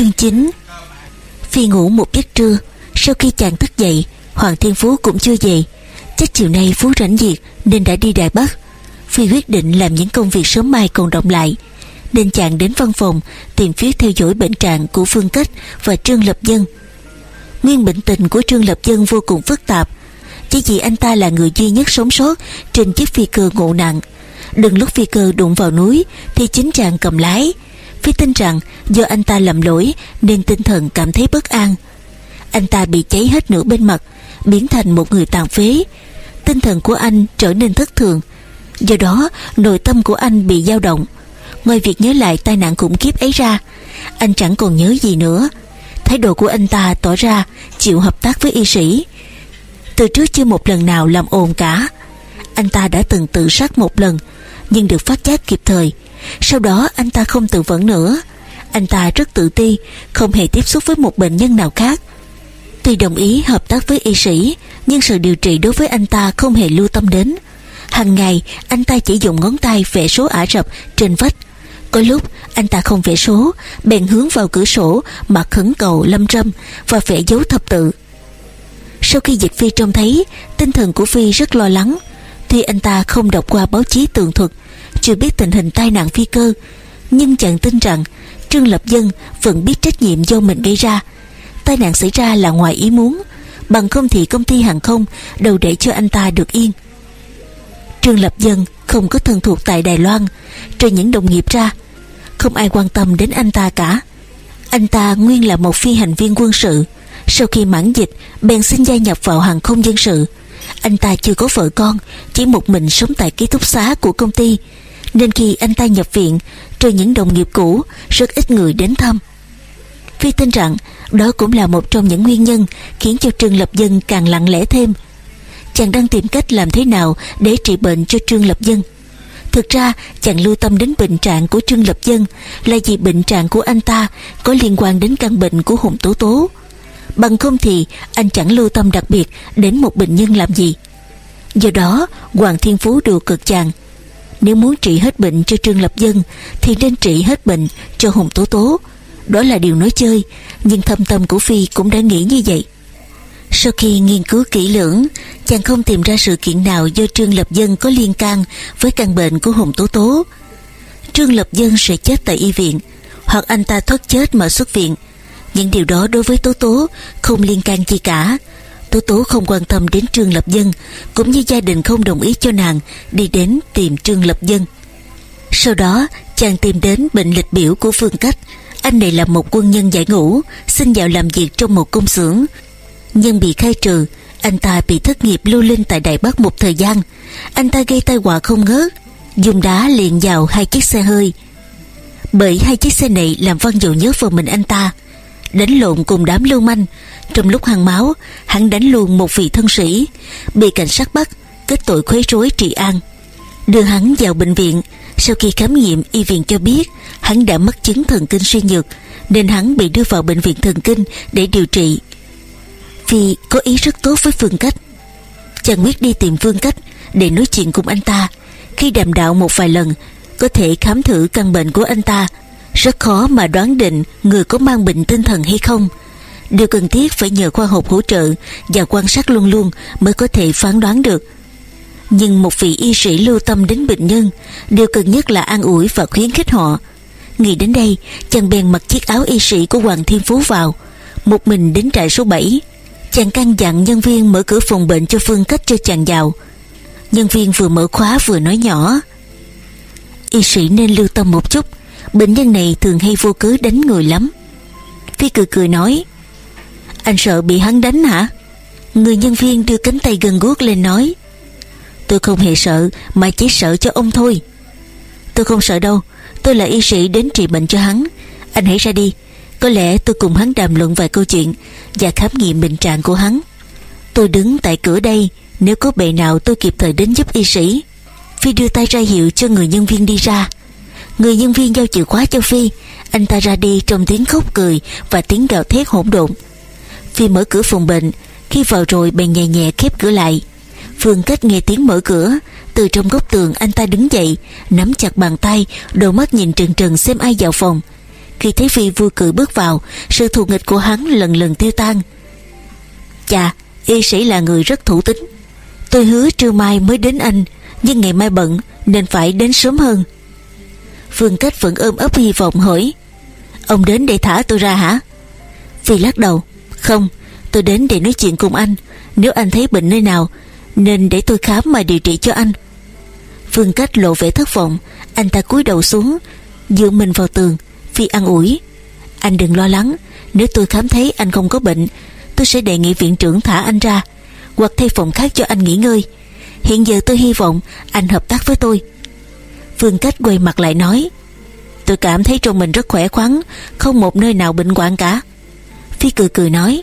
Chương 9 Phi ngủ một giấc trưa, Sau khi chàng thức dậy, Hoàng Thiên Phú cũng chưa về. Chắc chiều nay Phú rảnh việc Nên đã đi Đài Bắc. Phi quyết định làm những công việc sớm mai còn động lại. Nên chàng đến văn phòng, Tìm phía theo dõi bệnh trạng của Phương Cách Và Trương Lập Dân. Nguyên bệnh tình của Trương Lập Dân vô cùng phức tạp. Chỉ vì anh ta là người duy nhất sống sót Trên chiếc phi cơ ngộ nặng. Đừng lúc phi cơ đụng vào núi Thì chính chàng cầm lái. Phi tin rằng do anh ta lầm lỗi Nên tinh thần cảm thấy bất an. Anh ta bị cháy hết nửa bên mặt, Biến thành một người tàn phế. Tinh thần của anh trở nên thất thường. Do đó, nội tâm của anh bị dao động. Ngoài việc nhớ lại tai nạn khủng khiếp ấy ra, Anh chẳng còn nhớ gì nữa. Thái độ của anh ta tỏ ra Chịu hợp tác với y sĩ. Từ trước chưa một lần nào làm ồn cả. Anh ta đã từng tự sát một lần, Nhưng được phát giác kịp thời. Sau đó, anh ta không tự vẫn nữa. Anh ta rất tự ti, Không hề tiếp xúc với một bệnh nhân nào khác. Tuy đồng ý hợp tác với y sĩ, Nhưng sự điều trị đối với anh ta không hề lưu tâm đến. Hàng ngày, anh ta chỉ dùng ngón tay vẽ số Ả Rập trên vách. Có lúc, anh ta không vẽ số, Bèn hướng vào cửa sổ mà khẩn cầu lâm râm Và vẽ dấu thập tự. Sau khi Dịch Phi trông thấy, Tinh thần của Phi rất lo lắng Tuy anh ta không đọc qua báo chí tường thuật. Chưa biết tình hình tai nạn phi cơ. Nhưng chàng tin rằng Trương Lập Dân vẫn biết trách nhiệm do mình gây ra. Tai nạn xảy ra là ngoài ý muốn, Bằng không thì công ty hàng không Đâu để cho anh ta được yên. Trương Lập Dân không có thân thuộc tại Đài Loan, Trừ những đồng nghiệp ra. Không ai quan tâm đến anh ta cả. Anh ta nguyên là một phi hành viên quân sự. Sau khi mãn dịch, Bèn xin gia nhập vào hàng không dân sự. Anh ta chưa có vợ con, Chỉ một mình sống tại ký túc xá của công ty Nên khi anh ta nhập viện, Trừ những đồng nghiệp cũ, Rất ít người đến thăm Phi tin rằng, đó cũng là một trong những nguyên nhân khiến cho Trương Lập Dân càng lặng lẽ thêm chàng đang tìm cách làm thế nào để trị bệnh cho Trương Lập Dân. Thực ra, chàng lưu tâm đến bệnh trạng của Trương Lập Dân là vì bệnh trạng của anh ta có liên quan đến căn bệnh của Hùng Tố Tố. Bằng không thì anh chẳng lưu tâm đặc biệt đến một bệnh nhân làm gì. Do đó Hoàng Thiên Phú đùa cực chàng. Nếu muốn trị hết bệnh cho Trương Lập Dân thì nên trị hết bệnh cho Hùng Tố Tố. Đó là điều nói chơi, nhưng thâm tâm của Phi cũng đã nghĩ như vậy. Sau khi nghiên cứu kỹ lưỡng, chàng không tìm ra sự kiện nào do Trương Lập Dân có liên can với căn bệnh của Hùng Tố Tố. Trương Lập Dân sẽ chết tại y viện, hoặc anh ta thoát chết mà xuất viện. Những điều đó đối với Tố Tố không liên can gì cả. Tố Tố không quan tâm đến Trương Lập Dân, cũng như gia đình không đồng ý cho nàng đi đến tìm Trương Lập Dân. Sau đó, chàng tìm đến bệnh lịch biểu của Phương Cách. Anh này là một quân nhân giải ngũ, xin vào làm việc trong một công xưởng, nhưng bị khai trừ anh ta bị thất nghiệp lưu linh tại Đài Bắc một thời gian anh ta gây tai họa không ngớt dùng đá liền vào hai chiếc xe hơi bởi hai chiếc xe này làm văn dầu nhớ vào mình anh ta đánh lộn cùng đám lưu manh. Trong lúc hàng máu, hắn đánh luôn một vị thân sĩ. Bị cảnh sát bắt, kết tội khuấy rối trị an. Đưa hắn vào bệnh viện. Sau khi khám nghiệm, y viện cho biết hắn đã mắc chứng thần kinh suy nhược, nên hắn bị đưa vào bệnh viện thần kinh để điều trị. Vì có ý rất tốt với Phương Cách Chàng quyết đi tìm Phương Cách Để nói chuyện cùng anh ta. Khi đàm đạo một vài lần, Có thể khám thử căn bệnh của anh ta. Rất khó mà đoán định Người có mang bệnh tinh thần hay không. Điều cần thiết phải nhờ khoa học hỗ trợ Và quan sát luôn luôn Mới có thể phán đoán được. Nhưng một vị y sĩ lưu tâm đến bệnh nhân, Điều cần nhất là an ủi và khuyến khích họ. Nghĩ đến đây, Chàng bèn mặc chiếc áo y sĩ của Hoàng Thiên Phú vào, Một mình đến trại số 7 Chàng căn dặn nhân viên mở cửa phòng bệnh cho Phương Cách cho chàng vào. Nhân viên vừa mở khóa vừa nói nhỏ, Y sĩ nên lưu tâm một chút Bệnh nhân này thường hay vô cớ đánh người lắm. Phi cười cười nói, Anh sợ bị hắn đánh hả? Người nhân viên đưa cánh tay gần guốc lên nói, Tôi không hề sợ, Mà chỉ sợ cho ông thôi. Tôi không sợ đâu, Tôi là y sĩ đến trị bệnh cho hắn. Anh hãy ra đi, có lẽ tôi cùng hắn đàm luận vài câu chuyện Và khám nghiệm bệnh trạng của hắn. Tôi đứng tại cửa đây, Nếu có bệ nào tôi kịp thời đến giúp y sĩ. Phi đưa tay ra hiệu cho người nhân viên đi ra. Người nhân viên giao chìa khóa cho Phi. Anh ta ra đi trong tiếng khóc cười Và tiếng gào thét hỗn độn. Phi mở cửa phòng bệnh. Khi vào rồi, bèn nhẹ nhẹ khép cửa lại. Phương Cách nghe tiếng mở cửa. Từ trong góc tường, anh ta đứng dậy, Nắm chặt bàn tay, Đôi mắt nhìn trừng trừng xem ai vào phòng. Khi thấy Phi vui cười bước vào, Sự thù nghịch của hắn lần lần tiêu tan. Chà, Y sĩ là người rất thủ tính. Tôi hứa trưa mai mới đến anh, Nhưng ngày mai bận, Nên phải đến sớm hơn. Phương Cách vẫn ôm ấp hy vọng hỏi, Ông đến để thả tôi ra hả? Phi lắc đầu, Không, tôi đến để nói chuyện cùng anh. Nếu anh thấy bệnh nơi nào, Nên để tôi khám mà điều trị cho anh. Phương Cách lộ vẻ thất vọng, Anh ta cúi đầu xuống, Dựa mình vào tường. Phi ăn ủi, Anh đừng lo lắng, Nếu tôi khám thấy anh không có bệnh, Tôi sẽ đề nghị viện trưởng thả anh ra, Hoặc thay phòng khác cho anh nghỉ ngơi. Hiện giờ tôi hy vọng anh hợp tác với tôi. Phương Cách quay mặt lại nói, Tôi cảm thấy trong mình rất khỏe khoắn, Không một nơi nào bệnh hoạn cả. Phi cười cười nói,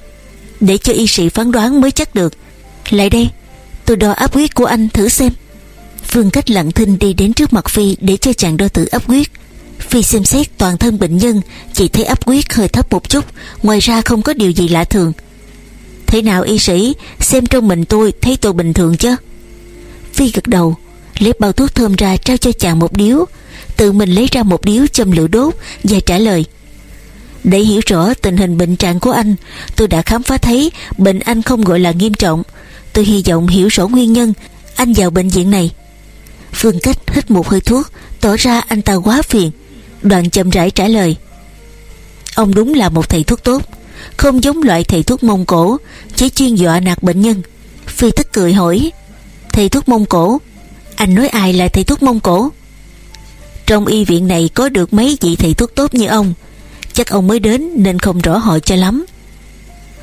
Để cho y sĩ phán đoán mới chắc được. Lại đây, Tôi đo áp huyết của anh thử xem. Phương Cách lặng thinh đi đến trước mặt Phi Để cho chàng đo thử áp huyết. Phi xem xét toàn thân bệnh nhân, Chỉ thấy áp huyết hơi thấp một chút, Ngoài ra không có điều gì lạ thường. Thế nào y sĩ, Xem trong mình tôi thấy tôi bình thường chứ? Phi gật đầu Lấy bao thuốc thơm ra trao cho chàng một điếu. Tự mình lấy ra một điếu châm lửa đốt Và trả lời, Để hiểu rõ tình hình bệnh trạng của anh, Tôi đã khám phá thấy Bệnh anh không gọi là nghiêm trọng. Tôi hy vọng hiểu rõ nguyên nhân Anh vào bệnh viện này. Phương Cách hít một hơi thuốc, Tỏ ra anh ta quá phiền. Đoàn chậm rãi trả lời, Ông đúng là một thầy thuốc tốt, Không giống loại thầy thuốc Mông Cổ, Chỉ chuyên dọa nạt bệnh nhân. Phi tức cười hỏi, Thầy thuốc Mông Cổ anh nói ai là thầy thuốc Mông Cổ? Trong y viện này có được mấy vị thầy thuốc tốt như ông? Chắc ông mới đến nên không rõ họ cho lắm.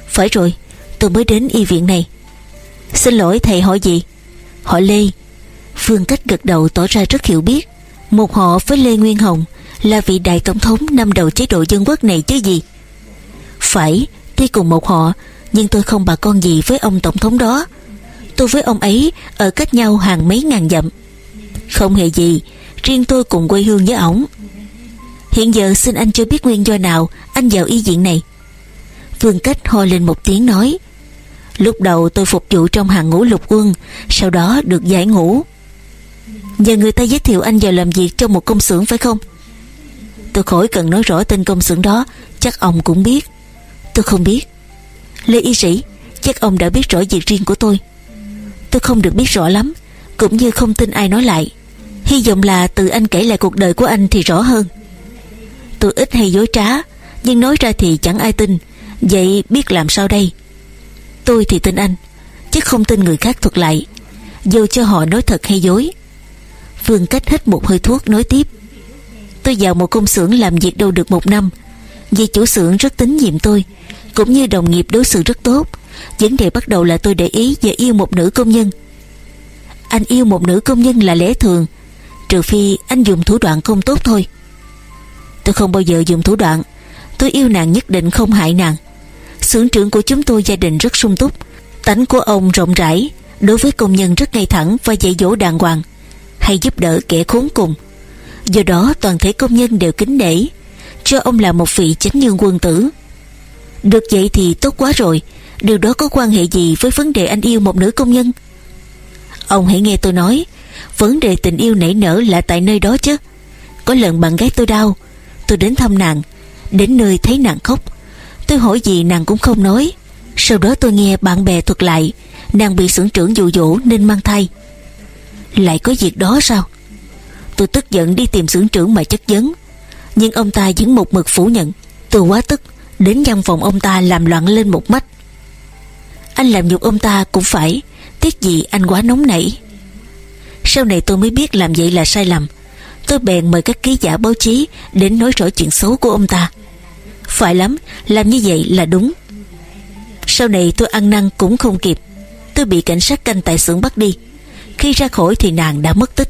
Phải rồi, Tôi mới đến y viện này. Xin lỗi thầy hỏi gì? Họ Lê. Phương Cách gật đầu tỏ ra rất hiểu biết. Một họ với Lê Nguyên Hồng Là vị đại tổng thống năm đầu chế độ dân quốc này chứ gì? Phải, Tuy cùng một họ, Nhưng tôi không bà con gì với ông tổng thống đó. Tôi với ông ấy Ở cách nhau hàng mấy ngàn dặm. Không hề gì, Riêng tôi cùng quê hương với ổng. Hiện giờ xin anh cho biết nguyên do nào Anh vào y viện này. Phương Cách ho lên một tiếng nói, Lúc đầu tôi phục vụ trong hàng ngũ lục quân, Sau đó được giải ngũ. Giờ người ta giới thiệu anh vào làm việc trong một công xưởng phải không? Tôi khỏi cần nói rõ tên công xưởng đó, Chắc ông cũng biết. Tôi không biết. Lê y sĩ, Chắc ông đã biết rõ việc riêng của tôi. Tôi không được biết rõ lắm, Cũng như không tin ai nói lại. Hy vọng là từ anh kể lại cuộc đời của anh thì rõ hơn. Tôi ít hay dối trá, Nhưng nói ra thì chẳng ai tin. Vậy biết làm sao đây? Tôi thì tin anh, Chứ không tin người khác thuật lại. Dù cho họ nói thật hay dối, Phương cách hết một hơi thuốc nói tiếp. Tôi vào một công xưởng làm việc đâu được một năm. Vì chủ xưởng rất tín nhiệm tôi, Cũng như đồng nghiệp đối xử rất tốt. Vấn đề bắt đầu là tôi để ý về yêu một nữ công nhân. Anh yêu một nữ công nhân là lẽ thường, Trừ phi anh dùng thủ đoạn không tốt thôi. Tôi không bao giờ dùng thủ đoạn. Tôi yêu nàng nhất định không hại nàng. Xưởng trưởng của chúng tôi gia đình rất sung túc. Tánh của ông rộng rãi, đối với công nhân rất ngay thẳng và dạy dỗ đàng hoàng, hay giúp đỡ kẻ khốn cùng. Do đó, toàn thể công nhân đều kính nể. Cho ông là một vị chánh nhân quân tử. Được vậy thì tốt quá rồi điều đó có quan hệ gì với vấn đề anh yêu một nữ công nhân? Ông hãy nghe tôi nói, vấn đề tình yêu nảy nở là tại nơi đó chứ. Có lần bạn gái tôi đau, tôi đến thăm nàng, đến nơi thấy nàng khóc. Tôi hỏi gì nàng cũng không nói. Sau đó tôi nghe bạn bè thuật lại, Nàng bị xưởng trưởng dụ dỗ nên mang thai. Lại có việc đó sao? Tôi tức giận đi tìm xưởng trưởng mà chất vấn. Nhưng ông ta vẫn một mực phủ nhận. Tôi quá tức, Đến văn phòng ông ta làm loạn lên một mách anh làm nhục ông ta cũng phải. Tiếc gì anh quá nóng nảy. Sau này tôi mới biết làm vậy là sai lầm. Tôi bèn mời các ký giả báo chí Đến nói rõ chuyện xấu của ông ta. Phải lắm, Làm như vậy là đúng. Sau này tôi ăn năn cũng không kịp. Tôi bị cảnh sát canh tại xưởng bắt đi. Khi ra khỏi thì nàng đã mất tích.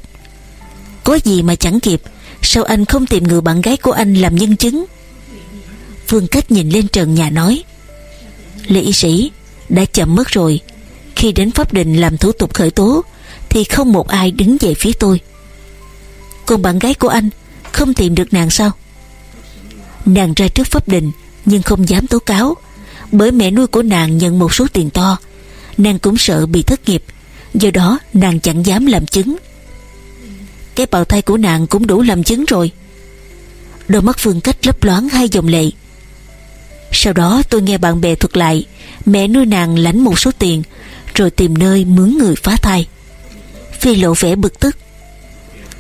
Có gì mà chẳng kịp. Sao anh không tìm người bạn gái của anh làm nhân chứng? Phương Cách nhìn lên trần nhà nói, Lê y sĩ đã chậm mất rồi. Khi đến pháp đình làm thủ tục khởi tố, Thì không một ai đứng về phía tôi. Còn bạn gái của anh Không tìm được nàng sao? Nàng ra trước pháp đình, Nhưng không dám tố cáo. Bởi mẹ nuôi của nàng nhận một số tiền to. Nàng cũng sợ bị thất nghiệp. Do đó, nàng chẳng dám làm chứng. Cái bào thai của nàng cũng đủ làm chứng rồi. Đôi mắt Phương Cách lấp loáng hai dòng lệ. Sau đó tôi nghe bạn bè thuật lại, Mẹ nuôi nàng lãnh một số tiền, Rồi tìm nơi mướn người phá thai. Phi lộ vẻ bực tức.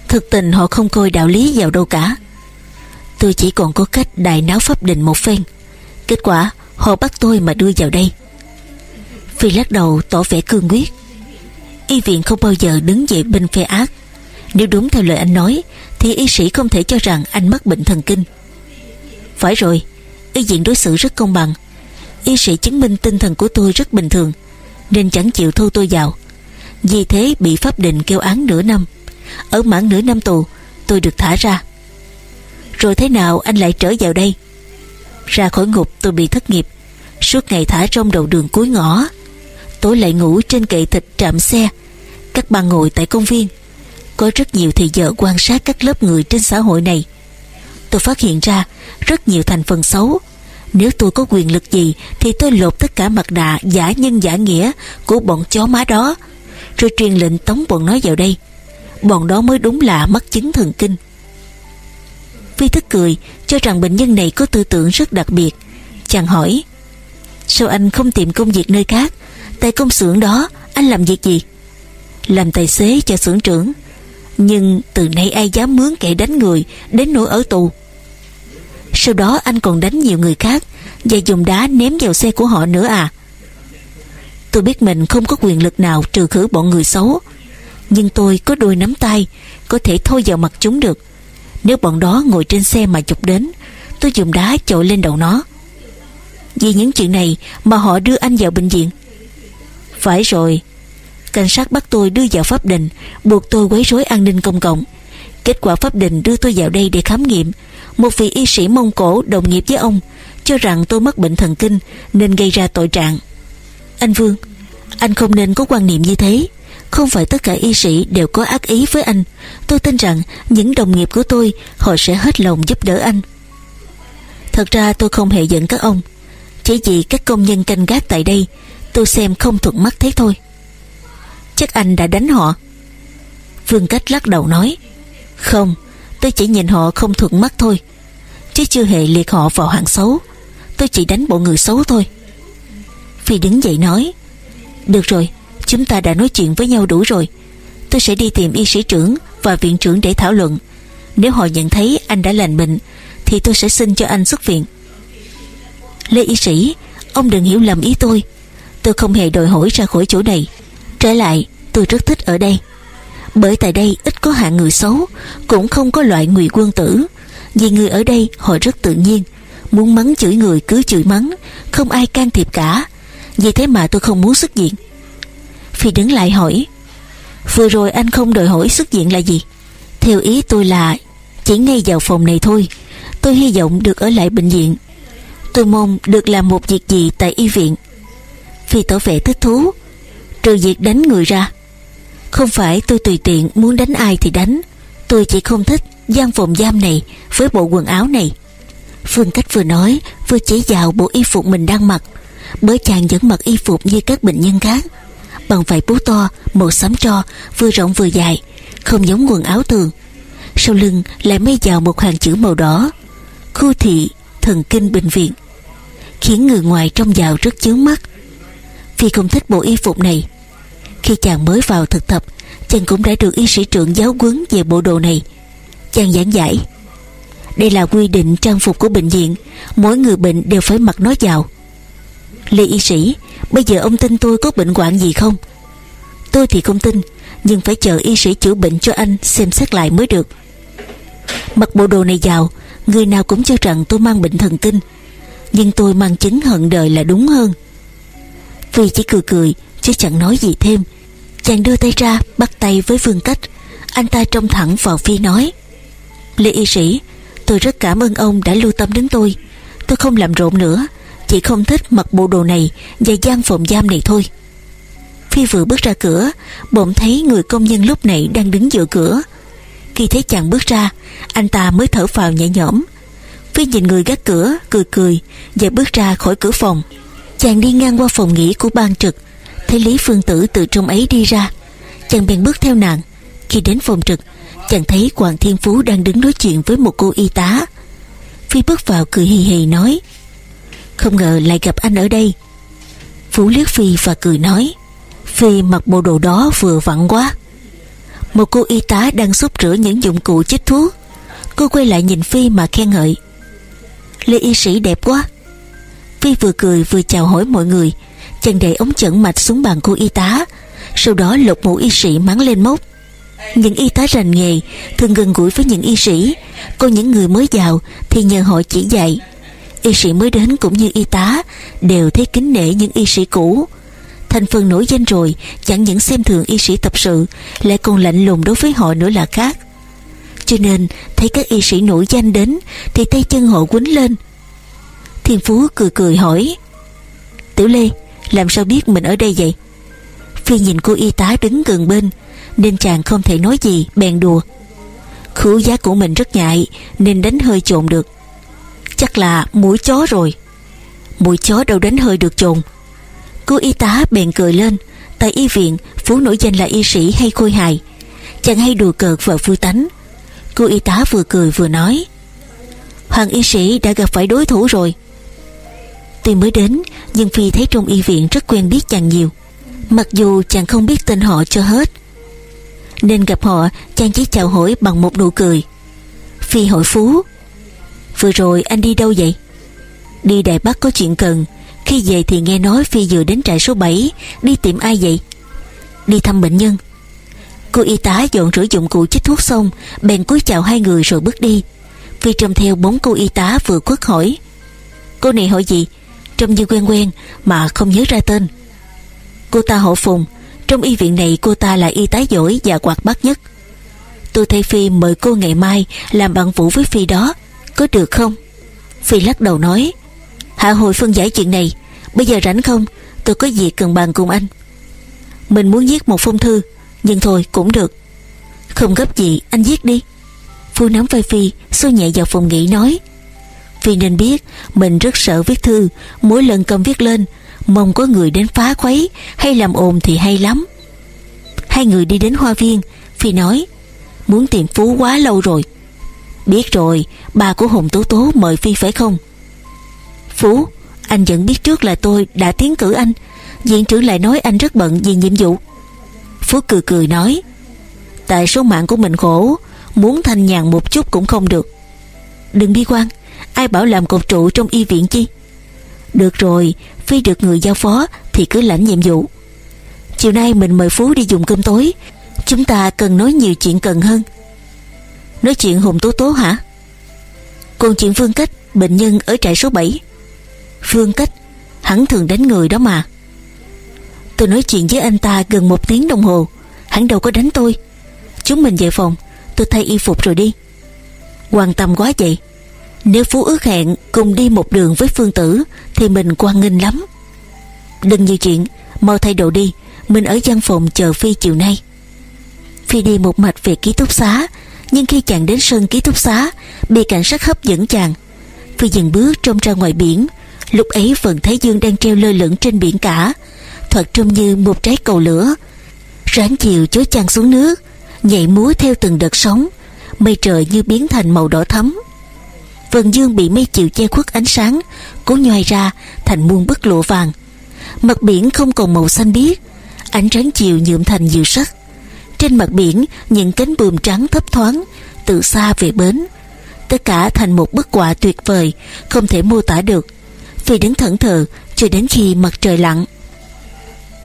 Thực tình họ không coi đạo lý vào đâu cả. Tôi chỉ còn có cách đại náo pháp định một phen. Kết quả, họ bắt tôi mà đưa vào đây. Phi lắc đầu tỏ vẻ cương quyết. Y viện không bao giờ đứng dậy bên phe ác. Nếu đúng theo lời anh nói, Thì y sĩ không thể cho rằng anh mắc bệnh thần kinh. Phải rồi Y diện đối xử rất công bằng. Y sĩ chứng minh tinh thần của tôi rất bình thường, Nên chẳng chịu thu tôi vào. Vì thế bị pháp định kêu án nửa năm. Ở mãn nửa năm tù, Tôi được thả ra. Rồi thế nào anh lại trở vào đây? Ra khỏi ngục tôi bị thất nghiệp. Suốt ngày thả trong đầu đường cuối ngõ. Tối lại ngủ trên kệ thịt trạm xe. Các bà ngồi tại công viên. Có rất nhiều thì giờ quan sát các lớp người trên xã hội này. Tôi phát hiện ra rất nhiều thành phần xấu. Nếu tôi có quyền lực gì, Thì tôi lột tất cả mặt nạ giả nhân giả nghĩa Của bọn chó má đó. Rồi truyền lệnh tống bọn nó vào đây. Bọn đó mới đúng là mắc chứng thần kinh. Phi thức cười, Cho rằng bệnh nhân này có tư tưởng rất đặc biệt. Chàng hỏi, Sao anh không tìm công việc nơi khác? Tại công xưởng đó, anh làm việc gì? Làm tài xế cho xưởng trưởng. Nhưng từ nay ai dám mướn kẻ đánh người Đến nỗi ở tù? Sau đó anh còn đánh nhiều người khác Và dùng đá ném vào xe của họ nữa à. Tôi biết mình không có quyền lực nào Trừ khử bọn người xấu, Nhưng tôi có đôi nắm tay, Có thể thôi vào mặt chúng được. Nếu bọn đó ngồi trên xe mà chụp đến, Tôi dùng đá chội lên đầu nó. Vì những chuyện này Mà họ đưa anh vào bệnh viện. Phải rồi, Cảnh sát bắt tôi đưa vào pháp đình, Buộc tôi quấy rối an ninh công cộng. Kết quả pháp định đưa tôi vào đây để khám nghiệm. Một vị y sĩ Mông Cổ đồng nghiệp với ông Cho rằng tôi mắc bệnh thần kinh Nên gây ra tội trạng. Anh Vương, Anh không nên có quan niệm như thế. Không phải tất cả y sĩ đều có ác ý với anh. Tôi tin rằng những đồng nghiệp của tôi, Họ sẽ hết lòng giúp đỡ anh. Thật ra tôi không hề giận các ông. Chỉ vì các công nhân canh gác tại đây, Tôi xem không thuận mắt thế thôi. Chắc anh đã đánh họ. Vương Cách lắc đầu nói. Không, Tôi chỉ nhìn họ không thuận mắt thôi. Chứ chưa hề liệt họ vào hạng xấu. Tôi chỉ đánh bộ người xấu thôi. Phi đứng dậy nói, Được rồi, Chúng ta đã nói chuyện với nhau đủ rồi. Tôi sẽ đi tìm y sĩ trưởng Và viện trưởng để thảo luận. Nếu họ nhận thấy anh đã lành bệnh, Thì tôi sẽ xin cho anh xuất viện. Lê y sĩ, Ông đừng hiểu lầm ý tôi. Tôi không hề đòi hỏi ra khỏi chỗ này. Trở lại, tôi rất thích ở đây. Bởi tại đây ít có hạng người xấu, Cũng không có loại ngụy quân tử. Vì người ở đây, họ rất tự nhiên. Muốn mắng chửi người cứ chửi mắng, Không ai can thiệp cả. Vì thế mà tôi không muốn xuất diện. Phi đứng lại hỏi, Vừa rồi anh không đòi hỏi xuất diện là gì? Theo ý tôi là Chỉ ngay vào phòng này thôi. Tôi hy vọng được ở lại bệnh viện. Tôi mong được làm một việc gì tại y viện. Phi tỏ vẻ thích thú. Trừ việc đánh người ra không phải tôi tùy tiện muốn đánh ai thì đánh. Tôi chỉ không thích gian phòng giam này Với bộ quần áo này. Phương Cách vừa nói, Vừa chỉ vào bộ y phục mình đang mặc. Bởi chàng vẫn mặc y phục như các bệnh nhân khác. Bằng vải bú to, Màu xám tro, Vừa rộng vừa dài, Không giống quần áo thường. Sau lưng lại mây vào một hàng chữ màu đỏ. Khu thị thần kinh bệnh viện. Khiến người ngoài trông vào rất chướng mắt. Phi không thích bộ y phục này khi chàng mới vào thực tập, Chàng cũng đã được y sĩ trưởng giáo huấn về bộ đồ này. Chàng giảng giải, Đây là quy định trang phục của bệnh viện, Mỗi người bệnh đều phải mặc nó vào. Lê y sĩ, Bây giờ ông tin tôi có bệnh hoạn gì không? Tôi thì không tin, Nhưng phải chờ y sĩ chữa bệnh cho anh Xem xét lại mới được. Mặc bộ đồ này vào, Người nào cũng cho rằng tôi mang bệnh thần kinh, Nhưng tôi mang chứng hận đời là đúng hơn. Phi chỉ cười cười chứ chẳng nói gì thêm. Chàng đưa tay ra, bắt tay với Vương Cách. Anh ta trông thẳng vào Phi nói. Lê y sĩ, Tôi rất cảm ơn ông đã lưu tâm đến tôi. Tôi không làm rộn nữa, Chỉ không thích mặc bộ đồ này Và gian phòng giam này thôi. Phi vừa bước ra cửa, Bỗng thấy người công nhân lúc này đang đứng giữa cửa. Khi thấy chàng bước ra, Anh ta mới thở phào nhẹ nhõm. Phi nhìn người gác cửa, Cười cười Và bước ra khỏi cửa phòng. Chàng đi ngang qua phòng nghỉ của ban trực. Thấy Lý Phương Tử từ trong ấy đi ra. Chàng bèn bước theo nàng. Khi đến phòng trực, Chàng thấy Hoàng Thiên Phú đang đứng nói chuyện với một cô y tá. Phi bước vào cười hì hì nói, Không ngờ lại gặp anh ở đây. Phú liếc Phi và cười nói, Phi mặc bộ đồ đó vừa vặn quá. Một cô y tá đang xúc rửa những dụng cụ chích thuốc. Cô quay lại nhìn Phi mà khen ngợi, Lê y sĩ đẹp quá. Phi vừa cười vừa chào hỏi mọi người. Chàng đẩy ống chẩn mạch xuống bàn cô y tá. Sau đó lột mũ y sĩ mắng lên mốc Những y tá rành nghề Thường gần gũi với những y sĩ. Còn những người mới vào Thì nhờ họ chỉ dạy. Y sĩ mới đến cũng như y tá Đều thấy kính nể những y sĩ cũ. Thành phần nổi danh rồi, Chẳng những xem thường y sĩ tập sự, Lại còn lạnh lùng đối với họ nữa là khác. Cho nên, thấy các y sĩ nổi danh đến Thì tay chân họ quýnh lên. Thiên Phú cười cười hỏi, Tiểu Lê làm sao biết mình ở đây vậy? Phi nhìn cô y tá đứng gần bên, Nên chàng không thể nói gì, bèn đùa. Khứu giá của mình rất nhạy Nên đánh hơi trộn được. Chắc là mũi chó rồi. Mũi chó đâu đánh hơi được trộn Cô y tá bèn cười lên, Tại y viện, Phú nổi danh là y sĩ hay khôi hài. Chàng hay đùa cợt và vui tánh. Cô y tá vừa cười vừa nói, Hoàng y sĩ đã gặp phải đối thủ rồi. Tuy mới đến, Nhưng Phi thấy trong y viện rất quen biết chàng nhiều. Mặc dù chàng không biết tên họ cho hết, Nên gặp họ, Chàng chỉ chào hỏi bằng một nụ cười. Phi hỏi Phú, Vừa rồi anh đi đâu vậy? Đi Đài Bắc có chuyện cần. Khi về thì nghe nói Phi vừa đến trại số 7 Đi tìm ai vậy? Đi thăm bệnh nhân. Cô y tá dọn rửa dụng cụ chích thuốc xong, Bèn cúi chào hai người rồi bước đi. Phi trông theo bóng cô y tá vừa quất hỏi, Cô này hỏi gì? Trông như quen quen Mà không nhớ ra tên. Cô ta họ Phùng, Trong y viện này cô ta là y tá giỏi và quạt bát nhất. Tôi thay Phi mời cô ngày mai Làm bạn vũ với Phi đó, Có được không? Phi lắc đầu nói, Hạ hồi phân giải chuyện này, Bây giờ rảnh không? Tôi có việc cần bàn cùng anh. Mình muốn viết một phong thư, Nhưng thôi cũng được. Không gấp gì, anh viết đi. Phu nắm vai Phi Xô nhẹ vào phòng nghỉ nói Phi nên biết, Mình rất sợ viết thư. Mỗi lần cầm viết lên, Mong có người đến phá khuấy, Hay làm ồn thì hay lắm. Hai người đi đến hoa viên, Phi nói, Muốn tìm Phú quá lâu rồi. Biết rồi, Bà của Hùng Tố Tố mời Phi phải không? Phú, Anh vẫn biết trước là tôi đã tiến cử anh. Viện trưởng lại nói anh rất bận vì nhiệm vụ. Phú cười cười nói, Tại số mạng của mình khổ, Muốn thanh nhàn một chút cũng không được. Đừng bi quan Ai bảo làm cột trụ trong y viện chi? Được rồi, Phi được người giao phó Thì cứ lãnh nhiệm vụ. Chiều nay mình mời Phú đi dùng cơm tối. Chúng ta cần nói nhiều chuyện cần hơn. Nói chuyện Hùng Tố Tố hả? Còn chuyện Phương Cách, Bệnh nhân ở trại số 7 Phương Cách, Hắn thường đánh người đó mà. Tôi nói chuyện với anh ta gần một tiếng đồng hồ. Hắn đâu có đánh tôi. Chúng mình về phòng, Tôi thay y phục rồi đi. Quan tâm quá vậy. Nếu Phú ước hẹn cùng đi một đường với Phương Tử, Thì mình quan nghênh lắm. Đừng nhiều chuyện, Mau thay đồ đi, Mình ở văn phòng chờ Phi chiều nay. Phi đi một mạch về ký túc xá, Nhưng khi chàng đến sân ký túc xá, Bị cảnh sát hấp dẫn chàng. Phi dừng bước trông ra ngoài biển, Lúc ấy phần Thái Dương đang treo lơ lửng trên biển cả, Thoạt trông như một trái cầu lửa. Ráng chiều chối chàng xuống nước, Nhảy múa theo từng đợt sóng, Mây trời như biến thành màu đỏ thắm vầng dương bị mây chiều che khuất ánh sáng, Cố nhoài ra, thành muôn bức lụa vàng. Mặt biển không còn màu xanh biếc, Ánh trắng chiều nhuộm thành nhiều sắc Trên mặt biển, Những cánh buồm trắng thấp thoáng, Từ xa về bến. Tất cả thành một bức họa tuyệt vời, Không thể mô tả được. Phi đứng thẫn thờ, Cho đến khi mặt trời lặn.